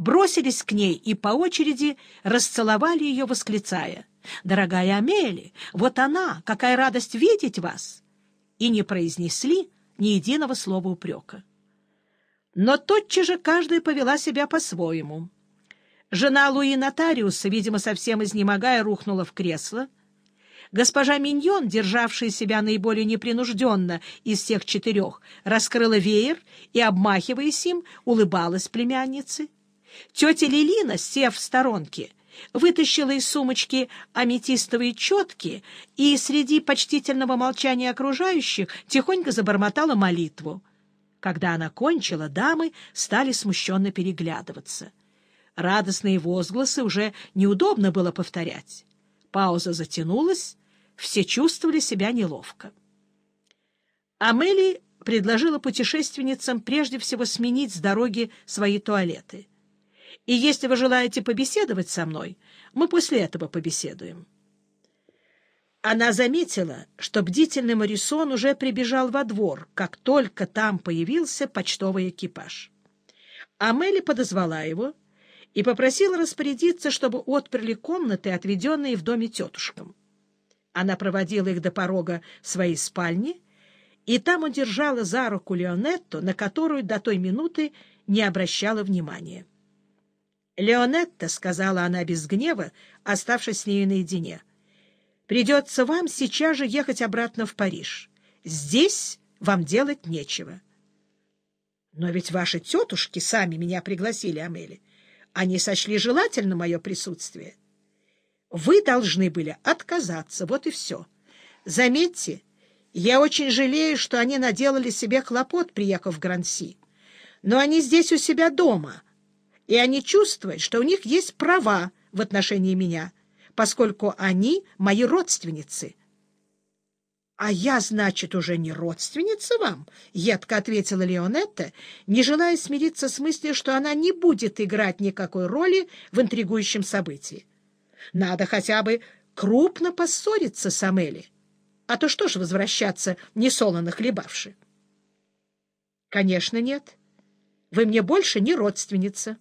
бросились к ней и по очереди расцеловали ее, восклицая. «Дорогая Амели, вот она! Какая радость видеть вас!» И не произнесли ни единого слова упрека. Но тотчас же каждая повела себя по-своему. Жена Луи Нотариуса, видимо, совсем изнемогая, рухнула в кресло. Госпожа Миньон, державшая себя наиболее непринужденно из всех четырех, раскрыла веер и, обмахиваясь им, улыбалась племяннице. Тетя Лилина, сев в сторонке, вытащила из сумочки аметистовые четки и среди почтительного молчания окружающих тихонько забормотала молитву. Когда она кончила, дамы стали смущенно переглядываться. Радостные возгласы уже неудобно было повторять. Пауза затянулась, все чувствовали себя неловко. Амели предложила путешественницам прежде всего сменить с дороги свои туалеты. И если вы желаете побеседовать со мной, мы после этого побеседуем. Она заметила, что бдительный Марисон уже прибежал во двор, как только там появился почтовый экипаж. Амели подозвала его и попросила распорядиться, чтобы отперли комнаты, отведенные в доме тетушкам. Она проводила их до порога своей спальни, и там удержала за руку Леонетту, на которую до той минуты не обращала внимания. «Леонетта», — сказала она без гнева, оставшись с нею наедине, — «придется вам сейчас же ехать обратно в Париж. Здесь вам делать нечего». «Но ведь ваши тетушки сами меня пригласили, Амели. Они сочли желательно мое присутствие. Вы должны были отказаться, вот и все. Заметьте, я очень жалею, что они наделали себе хлопот, приехав в Гранси. Но они здесь у себя дома, и они чувствуют, что у них есть права в отношении меня, поскольку они мои родственницы. — А я, значит, уже не родственница вам? — едко ответила Леонетта, не желая смириться с мыслью, что она не будет играть никакой роли в интригующем событии. Надо хотя бы крупно поссориться с Амели. А то что же возвращаться, несолоно хлебавши? — Конечно, нет. Вы мне больше не родственница.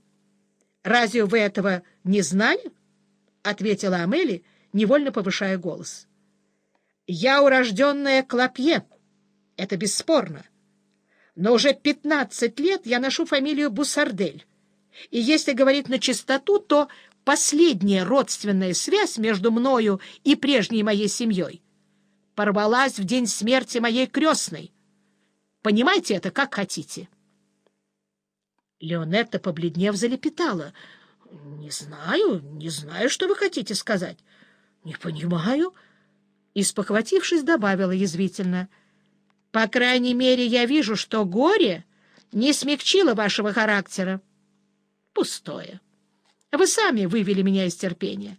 Разве вы этого не знали? — ответила Амели, невольно повышая голос. — Я урожденная Клопье. Это бесспорно. Но уже пятнадцать лет я ношу фамилию Бусардель. И если говорить на чистоту, то последняя родственная связь между мною и прежней моей семьей порвалась в день смерти моей крестной. Понимаете это как хотите. Леонетта, побледнев, залепетала. — Не знаю, не знаю, что вы хотите сказать. — Не понимаю. И, спохватившись, добавила язвительно. — По крайней мере, я вижу, что горе не смягчило вашего характера. — Пустое. — вы сами вывели меня из терпения.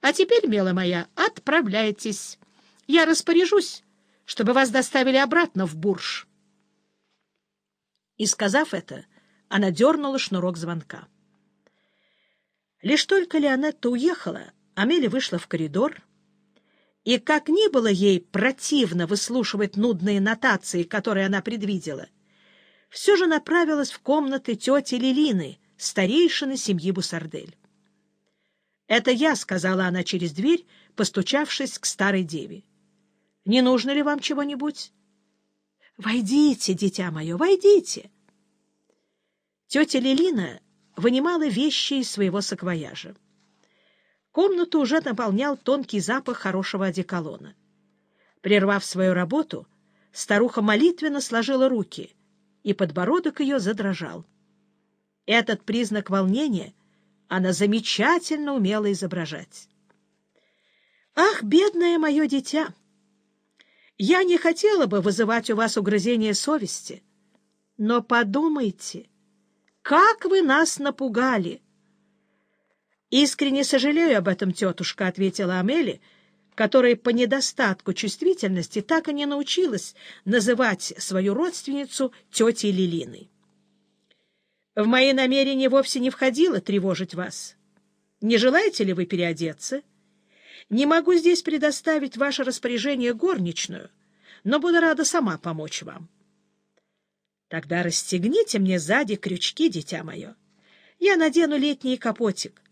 А теперь, милая моя, отправляйтесь. Я распоряжусь, чтобы вас доставили обратно в Бурж. И, сказав это, она дернула шнурок звонка. Лишь только Леонетта уехала, Амели вышла в коридор, и, как ни было ей противно выслушивать нудные нотации, которые она предвидела, все же направилась в комнаты тети Лилины, старейшины семьи Бусардель. «Это я», — сказала она через дверь, постучавшись к старой деве. «Не нужно ли вам чего-нибудь?» «Войдите, дитя мое, войдите!» Тетя Лилина вынимала вещи из своего саквояжа. Комнату уже наполнял тонкий запах хорошего одеколона. Прервав свою работу, старуха молитвенно сложила руки, и подбородок ее задрожал. Этот признак волнения она замечательно умела изображать. «Ах, бедное мое дитя! Я не хотела бы вызывать у вас угрызение совести, но подумайте, как вы нас напугали!» «Искренне сожалею об этом, тетушка», — ответила Амели, которая по недостатку чувствительности так и не научилась называть свою родственницу тетей Лилиной. В мои намерения вовсе не входило тревожить вас. Не желаете ли вы переодеться? Не могу здесь предоставить ваше распоряжение горничную, но буду рада сама помочь вам. Тогда расстегните мне сзади крючки, дитя мое. Я надену летний капотик.